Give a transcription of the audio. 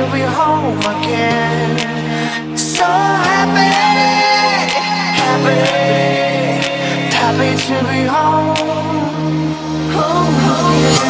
to be home again. So happy, happy, happy to be home. home, home.